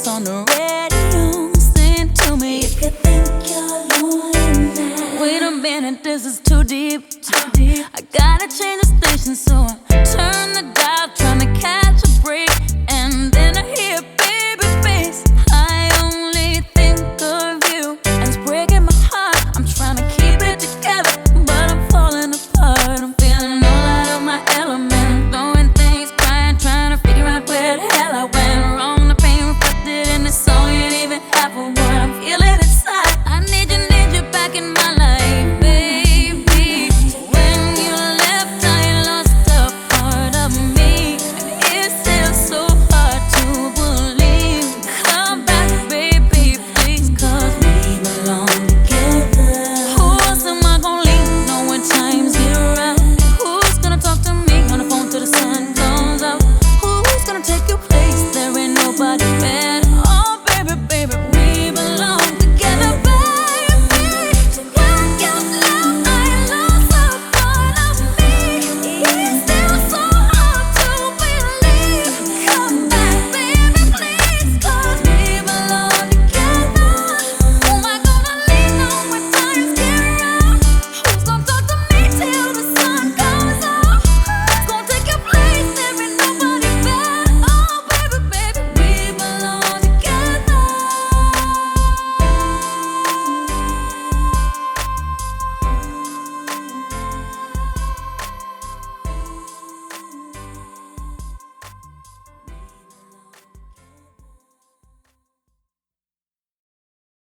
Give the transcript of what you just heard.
Womack's on the radio, sing to me. If you think you're lonely now, wait a minute, this is too deep. Too deep. I gotta change the station, so I turn the